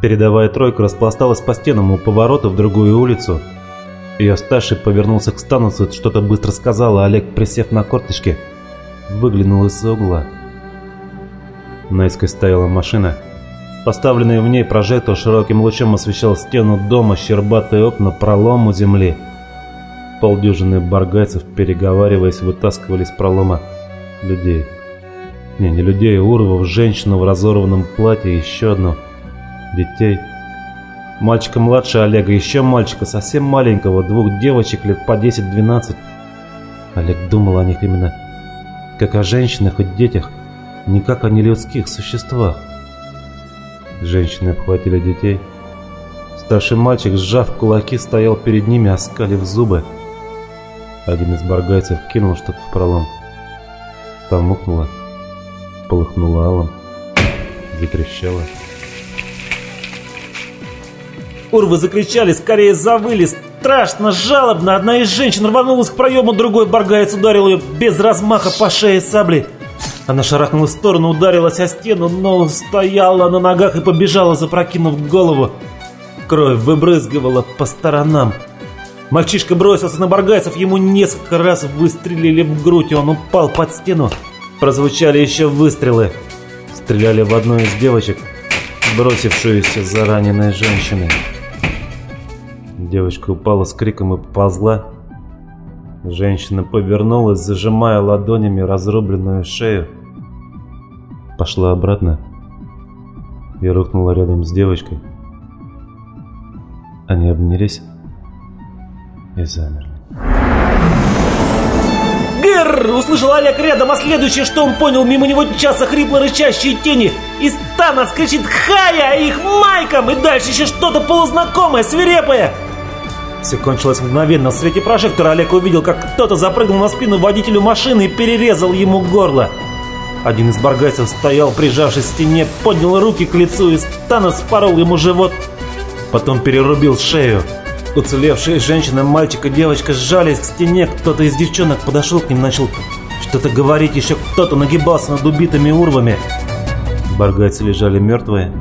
Передовая тройка распласталась по стенам у поворота в другую улицу. Ее старший повернулся к станции, что-то быстро сказал, а Олег, присев на корточки, выглянул из-за угла. Наискось стояла машина. Поставленный в ней прожектор широким лучом освещал стену дома, щербатые окна, пролом у земли. Полдюжины баргайцев, переговариваясь, вытаскивали из пролома людей. Не, не людей, урвов, женщину в разорванном платье, еще одну. Детей. Мальчика младше Олега, еще мальчика, совсем маленького, двух девочек лет по 10-12. Олег думал о них именно как о женщинах и детях, не как о нелюдских существах. Женщины обхватили детей. Старший мальчик, сжав кулаки, стоял перед ними, оскалив зубы. Один из баргайцев кинул что-то в пролом. Там мукнуло, полыхнуло алом, затрещало. Урвы закричали, скорее завыли, страшно, жалобно. Одна из женщин рванулась к проему, другой баргаец ударил ее без размаха по шее саблей. Она шарахнулась в сторону, ударилась о стену, но стояла на ногах и побежала, запрокинув голову. Кровь выбрызгивала по сторонам. Мальчишка бросился на Баргайцев, ему несколько раз выстрелили в грудь, и он упал под стену. Прозвучали еще выстрелы. Стреляли в одну из девочек, бросившуюся за раненой женщиной. Девочка упала с криком и поползла. Женщина повернулась, зажимая ладонями разрубленную шею. Пошла обратно и рухнула рядом с девочкой. Они обнялись и замерли. Грррр! Услышал Олег рядом, а следующее, что он понял, мимо него часа хрипло рычащие тени. Из стана скричит Хая их майком, и дальше еще что-то полузнакомое, свирепое. Все кончилось мгновенно. В свете прожектора Олег увидел, как кто-то запрыгнул на спину водителю машины и перерезал ему горло. Один из баргайцев стоял, прижавшись к стене, поднял руки к лицу и стана спорол ему живот. Потом перерубил шею. Уцелевшие женщина, мальчик и девочка сжались к стене. Кто-то из девчонок подошел к ним, начал что-то говорить. Еще кто-то нагибался над убитыми урвами. Баргайцы лежали мертвые.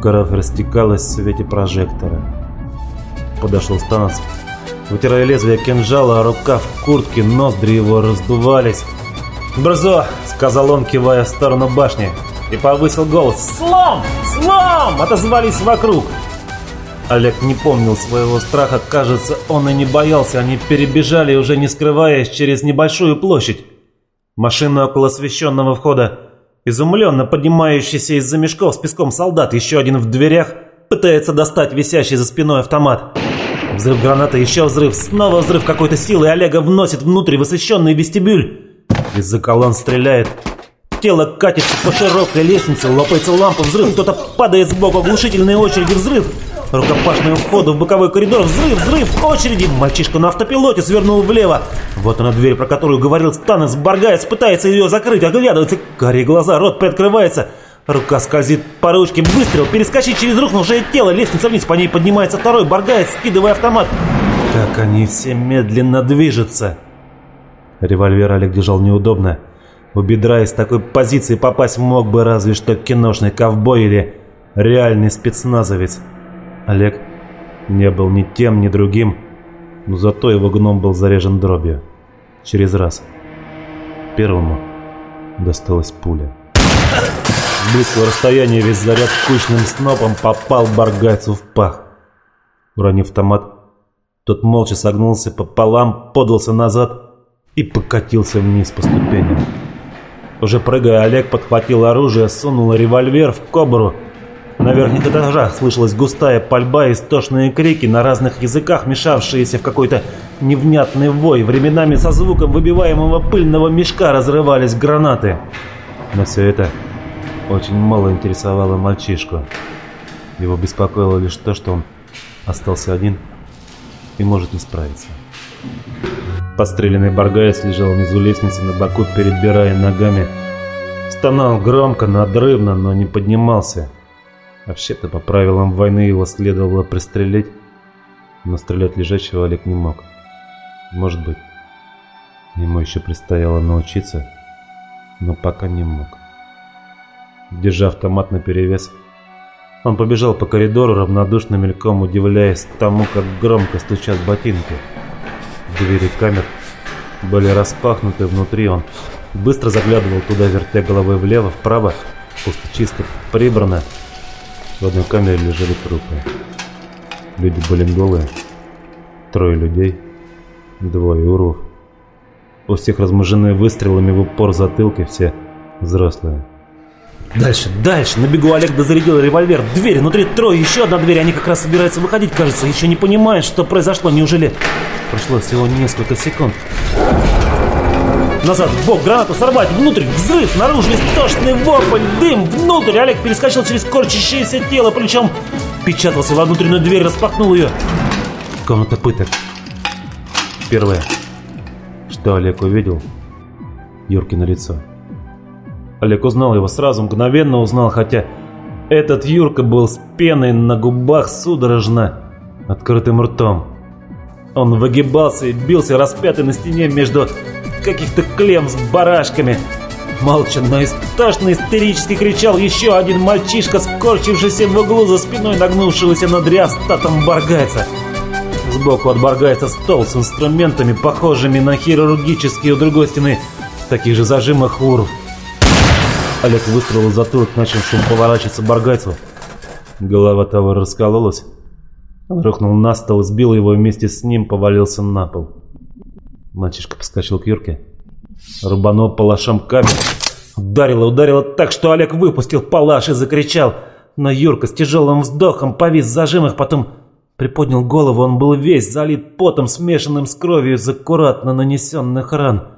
Кровь растекалась в свете прожектора. Подошел Станос. Вытирая лезвие кинжала, а рука в куртке, ноздри его раздувались. «Брзо!» — сказал он, кивая в сторону башни. И повысил голос. «Слом! Слом!» — отозвались вокруг. Олег не помнил своего страха, кажется, он и не боялся. Они перебежали, уже не скрываясь, через небольшую площадь. Машина около освещенного входа. Изумленно поднимающийся из-за мешков с песком солдат, еще один в дверях, пытается достать висящий за спиной автомат. Взрыв гранаты, еще взрыв, снова взрыв какой-то силы, и Олега вносит внутрь в вестибюль. Из-за колонн стреляет. Тело катится по широкой лестнице, лопается лампа, взрыв, кто-то падает сбоку, оглушительные очереди, взрыв. Рукопашный входу в боковой коридор, взрыв, взрыв, очереди. Мальчишка на автопилоте свернул влево. Вот она дверь, про которую говорил Станес. Баргаец пытается ее закрыть, оглядывается. Карие глаза, рот приоткрывается. Рука скользит по ручке, выстрел, перескочить через рухнувшее тело, лестница вниз, по ней поднимается второй, Баргаец, скидывая автомат. Как они все медленно движутся. Револьвер Олег держал неудобно. У бедра из такой позиции попасть мог бы разве что киношный ковбой или реальный спецназовец. Олег не был ни тем, ни другим, но зато его гном был заряжен дробью. Через раз. Первому досталась пуля. С близкого расстояния весь заряд кучным снопом попал Баргайцу в пах. Уронив автомат, тот молча согнулся пополам, подался назад и покатился вниз по ступеням. Уже прыгая, Олег подхватил оружие, сунул револьвер в кобру. На верхних этажах слышалась густая пальба и истошные крики на разных языках, мешавшиеся в какой-то невнятный вой. Временами со звуком выбиваемого пыльного мешка разрывались гранаты. Но все это очень мало интересовало мальчишку. Его беспокоило лишь то, что он остался один и может не справиться. Подстреленный баргаец лежал внизу лестницы на боку, перебирая ногами. Стонал громко, надрывно, но не поднимался. Вообще-то, по правилам войны его следовало пристрелить, но стрелять лежачего Олег не мог. Может быть, ему еще предстояло научиться, но пока не мог. Держа автомат наперевес, Он побежал по коридору, равнодушно мельком удивляясь тому, как громко стучат ботинки. Двери камер были распахнуты внутри, он быстро заглядывал туда, вертя головой влево, вправо, пусто чисто, прибрано. В одной камере лежали трупы. Люди были голые. Трое людей, двое урвов. У всех размуженные выстрелами в упор затылки, все взрослые. Дальше, дальше. На бегу Олег дозарядил револьвер. Дверь, внутри трое, еще одна дверь. Они как раз собираются выходить, кажется. Еще не понимают, что произошло. Неужели... Прошло всего несколько секунд. Назад, в бок, гранату сорвать, внутрь, взрыв, наружу истошный вопль, дым, внутрь. Олег перескочил через корчащееся тело, причем печатался во внутреннюю дверь, распахнул ее. Комната пыток. Первое, что Олег увидел, Юркино лицо. Олег узнал его сразу, мгновенно узнал, хотя этот Юрка был с пеной на губах судорожно, открытым ртом. Он выгибался и бился распятый на стене между каких-то клем с барашками. Молча, но истошно истерически кричал еще один мальчишка, скорчившийся в углу за спиной нагнувшегося над реостатом баргайца. Сбоку от баргайца стол с инструментами, похожими на хирургические у другой стены, таких же зажимах урв. Олег выстрелил затылок, начавшим поворачиваться баргайцу. Голова того раскололась. Он рухнул на стол, сбил его вместе с ним, повалился на пол. Мальчишка поскочил к Юрке. Рубанул палашом камень. Ударило, ударило так, что Олег выпустил палаш и закричал. Но Юрка с тяжелым вздохом повис в зажимах, потом приподнял голову. Он был весь залит потом, смешанным с кровью из аккуратно нанесенных ран.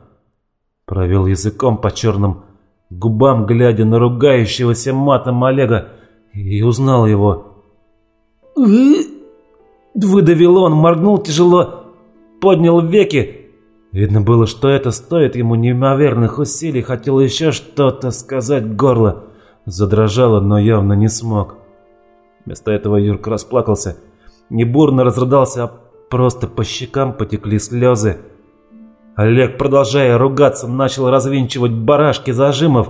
Провел языком по черным губам, глядя на ругающегося матом Олега, и узнал его. Выдавил он, моргнул тяжело, поднял веки. Видно было, что это стоит ему неимоверных усилий, хотел еще что-то сказать горло. Задрожало, но явно не смог. Вместо этого Юрка расплакался. Не бурно разрыдался, а просто по щекам потекли слезы. Олег, продолжая ругаться, начал развинчивать барашки зажимов.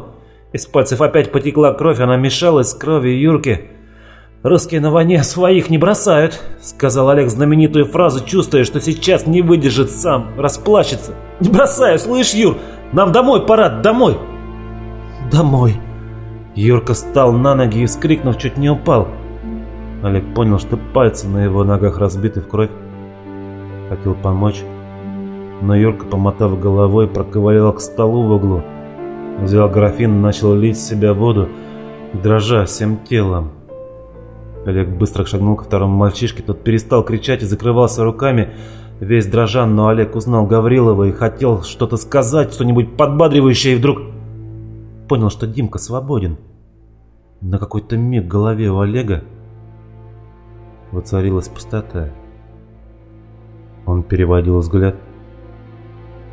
Из пальцев опять потекла кровь, она мешалась с кровью Юрки. «Русские на войне своих не бросают», — сказал Олег знаменитую фразу, чувствуя, что сейчас не выдержит сам, расплачется. «Не бросаю, слышь, Юр, нам домой пора, домой!» «Домой!» Юрка встал на ноги и, вскрикнув, чуть не упал. Олег понял, что пальцы на его ногах разбиты в кровь. Хотел помочь, но Юрка, помотав головой, проковырял к столу в углу. Взял графин и начал лить в себя воду, дрожа всем телом. Олег быстро шагнул к второму мальчишке, тот перестал кричать и закрывался руками, весь дрожан, но Олег узнал Гаврилова и хотел что-то сказать, что-нибудь подбадривающее, и вдруг понял, что Димка свободен. На какой-то миг в голове у Олега воцарилась пустота. Он переводил взгляд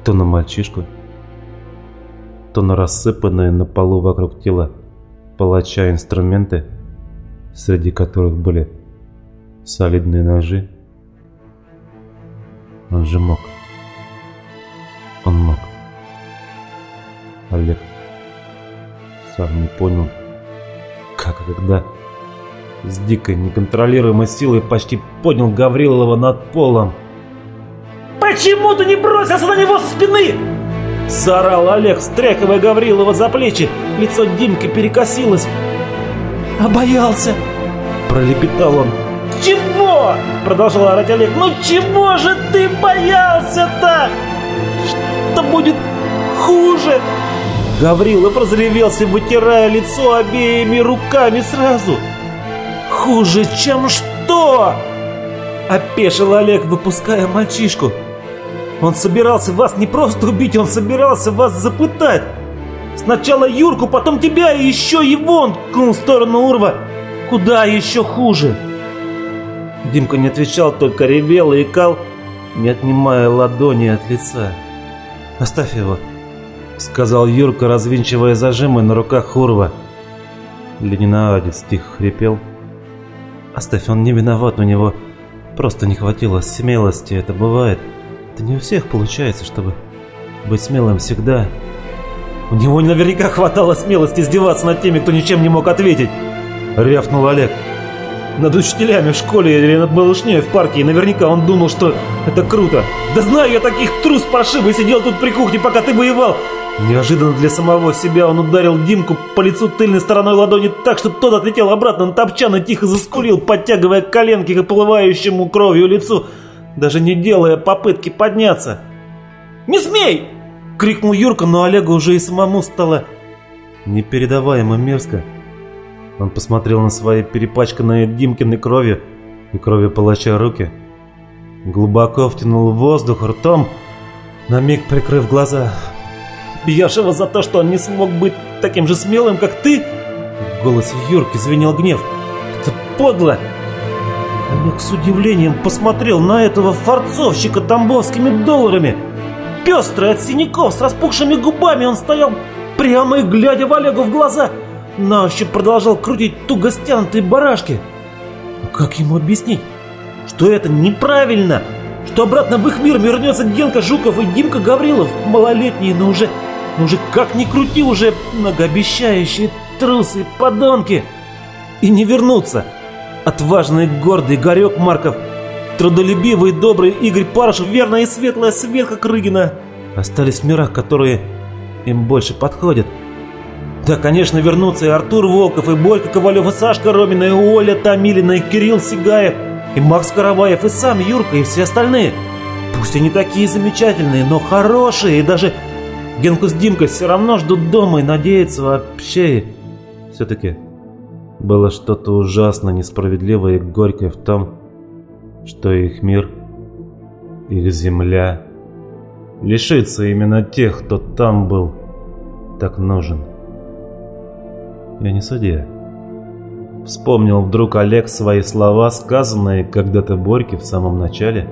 то на мальчишку, то на рассыпанные на полу вокруг тела палача инструменты, среди которых были солидные ножи. Он же мог. Он мог. Олег сам не понял, как и когда с дикой неконтролируемой силой почти поднял Гаврилова над полом. «Почему ты не бросился на него со спины?» Заорал Олег, встряхивая Гаврилова за плечи. Лицо Димки перекосилось. «Обоялся!» Пролепетал он. «Чего?» Продолжал орать Олег. «Ну чего же ты боялся-то? Что будет хуже?» Гаврилов разревелся, вытирая лицо обеими руками сразу. «Хуже, чем что?» Опешил Олег, выпуская мальчишку. Он собирался вас не просто убить, он собирался вас запытать. Сначала Юрку, потом тебя и еще его он ткнул в сторону Урва. Куда еще хуже? Димка не отвечал, только ревел и икал, не отнимая ладони от лица. «Оставь его», — сказал Юрка, развинчивая зажимы на руках Урва. Лениноадец тихо хрипел. «Оставь, он не виноват, у него просто не хватило смелости, это бывает». Это не у всех получается, чтобы быть смелым всегда. У него наверняка хватало смелости издеваться над теми, кто ничем не мог ответить. — рявкнул Олег. Над учителями в школе или над малышней в парке, и наверняка он думал, что это круто. Да знаю я таких трус паршивый, сидел тут при кухне, пока ты воевал. Неожиданно для самого себя он ударил Димку по лицу тыльной стороной ладони так, что тот отлетел обратно на топчан и тихо заскулил, подтягивая коленки к оплывающему кровью лицу, даже не делая попытки подняться. «Не смей!» — крикнул Юрка, но Олегу уже и самому стало непередаваемо мерзко. Он посмотрел на свои перепачканные Димкиной кровью и кровью палача руки. Глубоко втянул воздух ртом, на миг прикрыв глаза. «Бьешь его за то, что он не смог быть таким же смелым, как ты?» В голосе Юрки звенел гнев. «Это подло!» Олег с удивлением посмотрел на этого форцовщика тамбовскими долларами. Пестрый от синяков с распухшими губами он стоял прямо и глядя в Олегу в глаза – на ощупь продолжал крутить туго стянутые барашки. Но как ему объяснить, что это неправильно? Что обратно в их мир вернется Генка Жуков и Димка Гаврилов, малолетние, но уже, но уже как ни крути, уже многообещающие трусы и подонки. И не вернутся. Отважный гордый Игорек Марков, трудолюбивый добрый Игорь Парышев, верная и светлая Светка Крыгина остались в мирах, которые им больше подходят. Да, конечно, вернутся и Артур Волков, и Борька Ковалев, и Сашка Ромина, и Оля Томилина, и Кирилл Сигаев, и Макс Караваев, и сам Юрка, и все остальные. Пусть они такие замечательные, но хорошие, и даже Генку с Димкой все равно ждут дома и надеются вообще. Все-таки было что-то ужасно несправедливое и горькое в том, что их мир, их земля лишится именно тех, кто там был так нужен. Я не судья. Вспомнил вдруг Олег свои слова, сказанные когда-то Борьке в самом начале.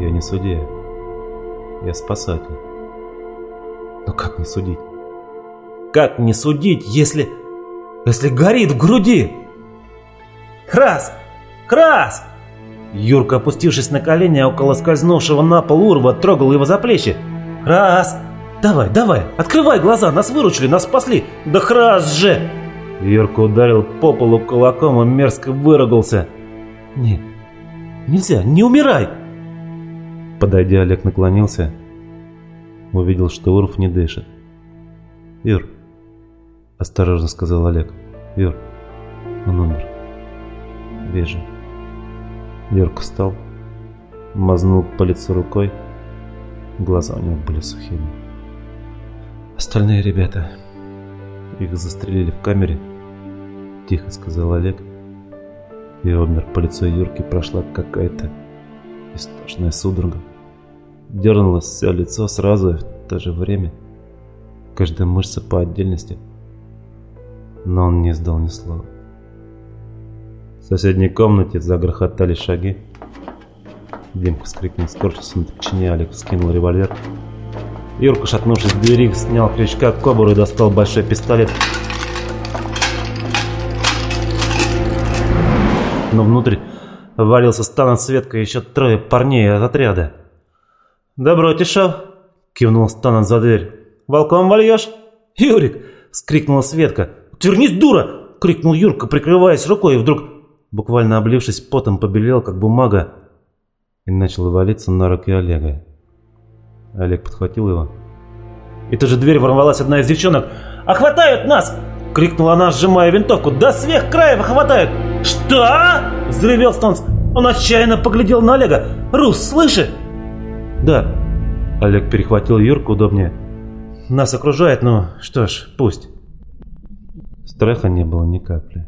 Я не судья. Я спасатель. Но как не судить? Как не судить, если... Если горит в груди? Крас! Крас! Юрка, опустившись на колени около скользнувшего на пол урва, трогал его за плечи. «Крас! «Давай, давай, открывай глаза, нас выручили, нас спасли! Да храс же!» Юрка ударил по полу кулаком и мерзко выругался. «Нет, нельзя, не умирай!» Подойдя, Олег наклонился, увидел, что Урф не дышит. «Юр», — осторожно сказал Олег, — «Юр, он умер. Вижу». Юрка встал, мазнул по лицу рукой, глаза у него были сухими. Остальные ребята, их застрелили в камере, тихо сказал Олег. И обмер по лицу Юрки прошла какая-то истошная судорога. Дернулось все лицо сразу в то же время. Каждая мышца по отдельности. Но он не издал ни слова. В соседней комнате загрохотали шаги. Димка вскрикнул, скорчился на топчине, Олег вскинул револьвер. Юрка, шатнувшись в двери, снял крючка кобуру и достал большой пистолет. Но внутрь валился Стан от Светка и еще трое парней от отряда. «Добро, Тишев!» — кивнул Станан за дверь. «Волком вольешь?» «Юрик!» — вскрикнула Светка. «Отвернись, дура!» — крикнул Юрка, прикрываясь рукой, и вдруг, буквально облившись потом, побелел, как бумага, и начал валиться на руки Олега. Олег подхватил его. И тут же дверь ворвалась одна из девчонок. «Охватают нас!» — крикнула она, сжимая винтовку. «Да сверх краев охватают!» «Что?» — взревел Станц. Он отчаянно поглядел на Олега. «Рус, слышишь?» «Да». Олег перехватил Юрку удобнее. «Нас окружает, ну что ж, пусть». Страха не было ни капли.